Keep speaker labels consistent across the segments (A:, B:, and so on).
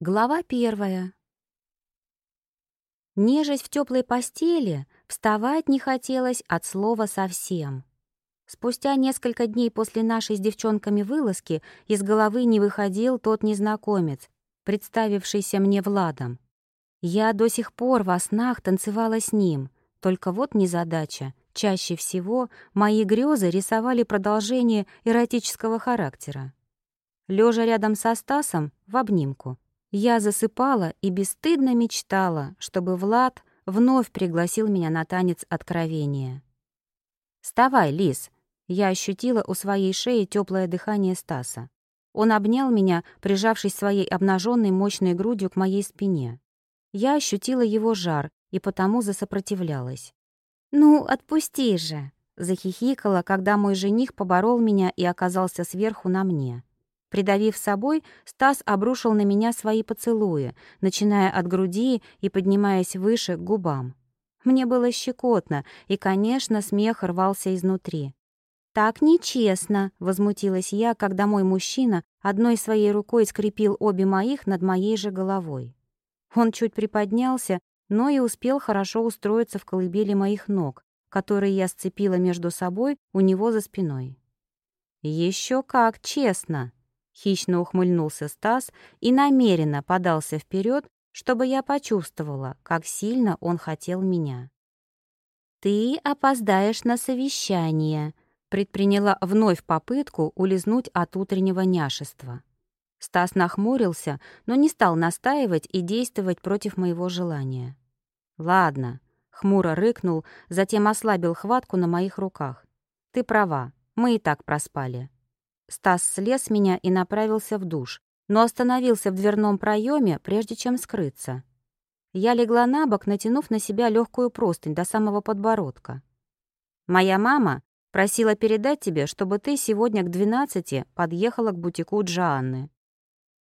A: Глава первая. Нежесть в теплой постели, вставать не хотелось от слова совсем. Спустя несколько дней после нашей с девчонками вылазки из головы не выходил тот незнакомец, представившийся мне Владом. Я до сих пор во снах танцевала с ним, только вот незадача. Чаще всего мои грезы рисовали продолжение эротического характера. Лежа рядом со Стасом в обнимку, я засыпала и бесстыдно мечтала, чтобы Влад вновь пригласил меня на танец откровения. «Вставай, Лис!» Я ощутила у своей шеи теплое дыхание Стаса. Он обнял меня, прижавшись своей обнаженной мощной грудью к моей спине. Я ощутила его жар и потому засопротивлялась. «Ну, отпусти же!» — захихикала, когда мой жених поборол меня и оказался сверху на мне. Придавив собой, Стас обрушил на меня свои поцелуи, начиная от груди и поднимаясь выше к губам. Мне было щекотно, и, конечно, смех рвался изнутри. «Так нечестно», — возмутилась я, когда мой мужчина одной своей рукой скрепил обе моих над моей же головой. Он чуть приподнялся, но и успел хорошо устроиться в колыбели моих ног, которые я сцепила между собой у него за спиной. «Еще как честно!» Хищно ухмыльнулся Стас и намеренно подался вперед, чтобы я почувствовала, как сильно он хотел меня. «Ты опоздаешь на совещание», — предприняла вновь попытку улизнуть от утреннего няшества. Стас нахмурился, но не стал настаивать и действовать против моего желания. «Ладно», — хмуро рыкнул, затем ослабил хватку на моих руках. «Ты права, мы и так проспали». Стас слез меня и направился в душ, но остановился в дверном проеме, прежде чем скрыться. Я легла на бок, натянув на себя легкую простынь до самого подбородка. «Моя мама просила передать тебе, чтобы ты сегодня к двенадцати подъехала к бутику Джоанны».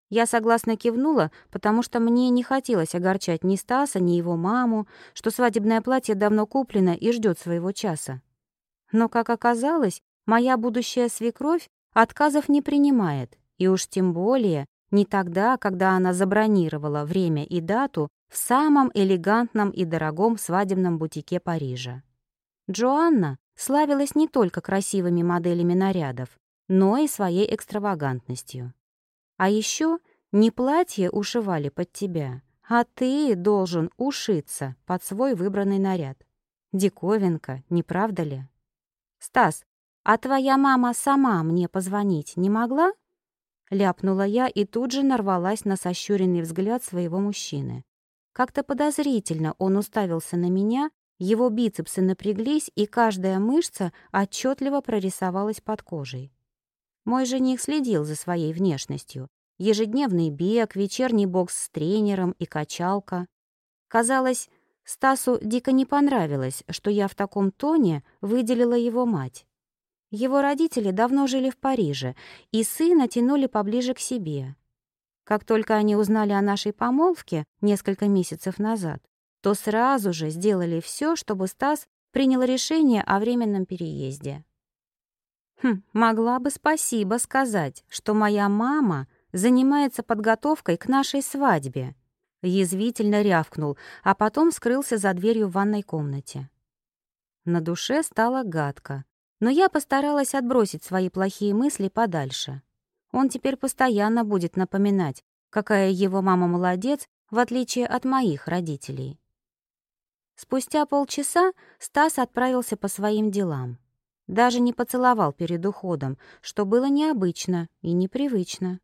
A: Я согласно кивнула, потому что мне не хотелось огорчать ни Стаса, ни его маму, что свадебное платье давно куплено и ждет своего часа. Но, как оказалось, моя будущая свекровь отказов не принимает, и уж тем более не тогда, когда она забронировала время и дату в самом элегантном и дорогом свадебном бутике Парижа. Джоанна славилась не только красивыми моделями нарядов, но и своей экстравагантностью. А еще не платье ушивали под тебя, а ты должен ушиться под свой выбранный наряд. Диковинка, не правда ли? Стас, «А твоя мама сама мне позвонить не могла?» Ляпнула я и тут же нарвалась на сощуренный взгляд своего мужчины. Как-то подозрительно он уставился на меня, его бицепсы напряглись, и каждая мышца отчетливо прорисовалась под кожей. Мой жених следил за своей внешностью. Ежедневный бег, вечерний бокс с тренером и качалка. Казалось, Стасу дико не понравилось, что я в таком тоне выделила его мать. Его родители давно жили в Париже, и сына тянули поближе к себе. Как только они узнали о нашей помолвке несколько месяцев назад, то сразу же сделали все, чтобы Стас принял решение о временном переезде. Хм, могла бы спасибо сказать, что моя мама занимается подготовкой к нашей свадьбе. Язвительно рявкнул, а потом скрылся за дверью в ванной комнате. На душе стало гадко но я постаралась отбросить свои плохие мысли подальше. Он теперь постоянно будет напоминать, какая его мама молодец, в отличие от моих родителей. Спустя полчаса Стас отправился по своим делам. Даже не поцеловал перед уходом, что было необычно и непривычно.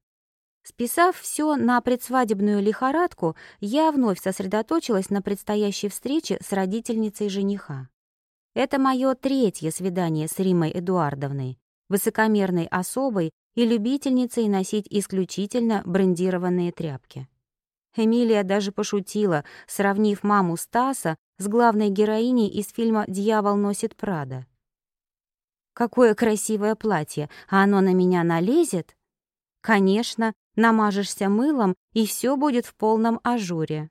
A: Списав все на предсвадебную лихорадку, я вновь сосредоточилась на предстоящей встрече с родительницей жениха. Это мое третье свидание с Римой Эдуардовной, высокомерной особой и любительницей носить исключительно брендированные тряпки. Эмилия даже пошутила, сравнив маму Стаса с главной героиней из фильма «Дьявол носит Прада». «Какое красивое платье, а оно на меня налезет?» «Конечно, намажешься мылом, и все будет в полном ажуре».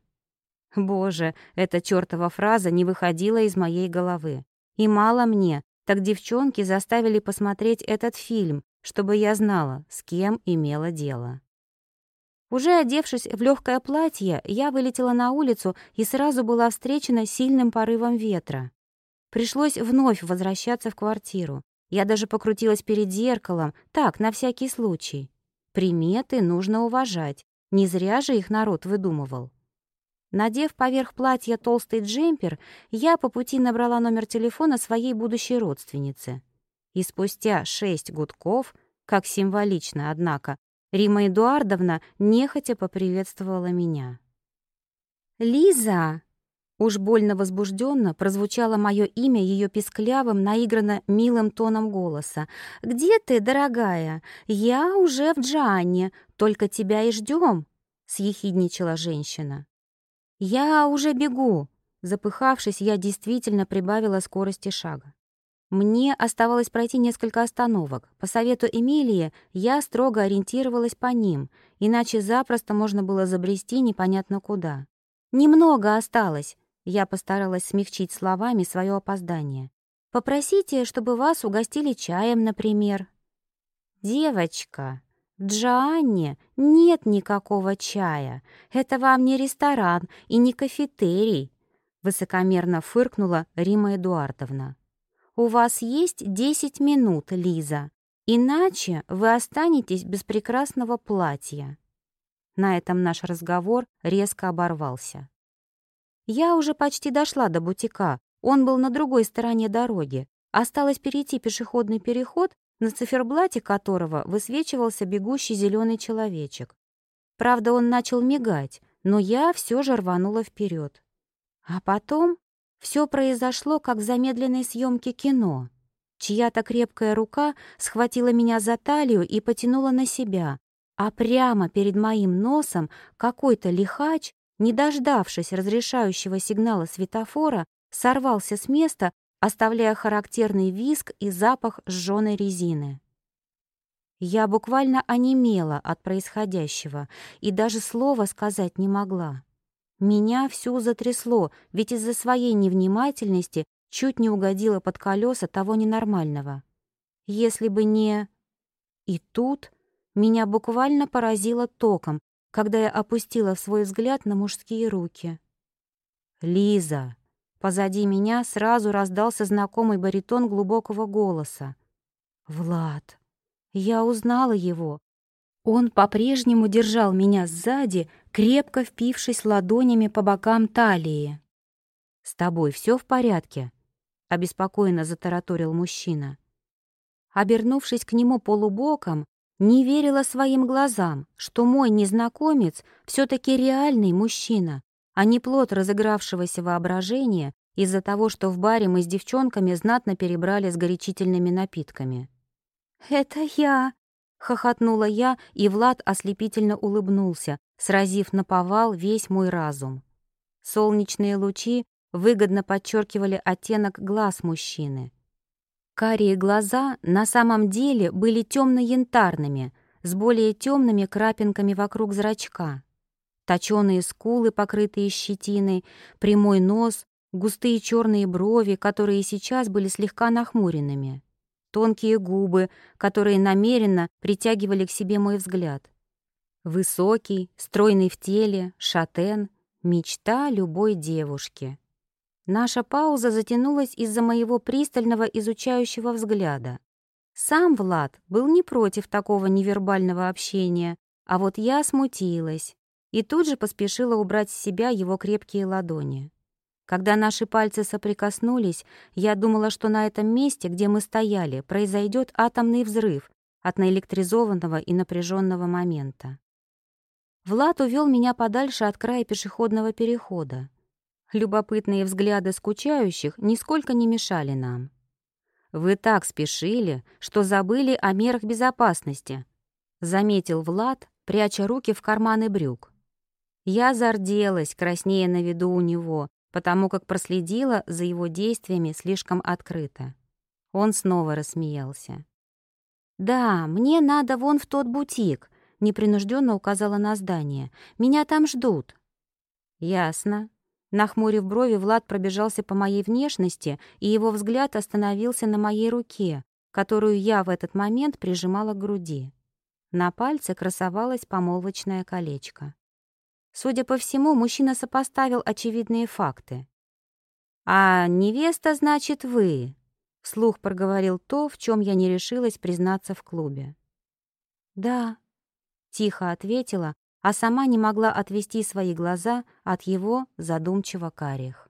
A: Боже, эта чёртова фраза не выходила из моей головы. И мало мне, так девчонки заставили посмотреть этот фильм, чтобы я знала, с кем имела дело. Уже одевшись в легкое платье, я вылетела на улицу и сразу была встречена сильным порывом ветра. Пришлось вновь возвращаться в квартиру. Я даже покрутилась перед зеркалом, так, на всякий случай. Приметы нужно уважать, не зря же их народ выдумывал. Надев поверх платья толстый джемпер, я по пути набрала номер телефона своей будущей родственницы. И спустя шесть гудков, как символично, однако, Рима Эдуардовна нехотя поприветствовала меня. «Лиза!» Уж больно возбужденно прозвучало мое имя ее писклявым, наигранно милым тоном голоса. «Где ты, дорогая? Я уже в Джанне, только тебя и ждем», — съехидничала женщина. «Я уже бегу!» Запыхавшись, я действительно прибавила скорости шага. Мне оставалось пройти несколько остановок. По совету Эмилии я строго ориентировалась по ним, иначе запросто можно было забрести непонятно куда. «Немного осталось», — я постаралась смягчить словами свое опоздание. «Попросите, чтобы вас угостили чаем, например». «Девочка», в Джоанне нет никакого чая. Это вам не ресторан и не кафетерий», — высокомерно фыркнула Рима Эдуардовна. «У вас есть десять минут, Лиза, иначе вы останетесь без прекрасного платья». На этом наш разговор резко оборвался. Я уже почти дошла до бутика, он был на другой стороне дороги. Осталось перейти пешеходный переход на циферблате которого высвечивался бегущий зеленый человечек. Правда, он начал мигать, но я все же рванула вперед. А потом все произошло, как в замедленной съемке кино. Чья-то крепкая рука схватила меня за талию и потянула на себя, а прямо перед моим носом какой-то лихач, не дождавшись разрешающего сигнала светофора, сорвался с места оставляя характерный визг и запах сжёной резины. Я буквально онемела от происходящего и даже слова сказать не могла. Меня всю затрясло, ведь из-за своей невнимательности чуть не угодила под колеса того ненормального. Если бы не... И тут меня буквально поразило током, когда я опустила свой взгляд на мужские руки. «Лиза!» Позади меня сразу раздался знакомый баритон глубокого голоса. «Влад!» Я узнала его. Он по-прежнему держал меня сзади, крепко впившись ладонями по бокам талии. «С тобой все в порядке?» — обеспокоенно затараторил мужчина. Обернувшись к нему полубоком, не верила своим глазам, что мой незнакомец все таки реальный мужчина, а не плод разыгравшегося воображения из-за того, что в баре мы с девчонками знатно перебрали с горячительными напитками. «Это я!» — хохотнула я, и Влад ослепительно улыбнулся, сразив на повал весь мой разум. Солнечные лучи выгодно подчеркивали оттенок глаз мужчины. Карие глаза на самом деле были темно-янтарными, с более темными крапинками вокруг зрачка точёные скулы, покрытые щетиной, прямой нос, густые черные брови, которые сейчас были слегка нахмуренными, тонкие губы, которые намеренно притягивали к себе мой взгляд. Высокий, стройный в теле, шатен, мечта любой девушки. Наша пауза затянулась из-за моего пристального изучающего взгляда. Сам Влад был не против такого невербального общения, а вот я смутилась, и тут же поспешила убрать с себя его крепкие ладони. Когда наши пальцы соприкоснулись, я думала, что на этом месте, где мы стояли, произойдет атомный взрыв от наэлектризованного и напряженного момента. Влад увел меня подальше от края пешеходного перехода. Любопытные взгляды скучающих нисколько не мешали нам. «Вы так спешили, что забыли о мерах безопасности», — заметил Влад, пряча руки в карманы брюк. Я зарделась, краснея на виду у него, потому как проследила за его действиями слишком открыто. Он снова рассмеялся. «Да, мне надо вон в тот бутик», — непринужденно указала на здание. «Меня там ждут». «Ясно». Нахмурив брови, Влад пробежался по моей внешности, и его взгляд остановился на моей руке, которую я в этот момент прижимала к груди. На пальце красовалось помолвочное колечко. Судя по всему, мужчина сопоставил очевидные факты. «А невеста, значит, вы», — вслух проговорил то, в чем я не решилась признаться в клубе. «Да», — тихо ответила, а сама не могла отвести свои глаза от его задумчиво карих.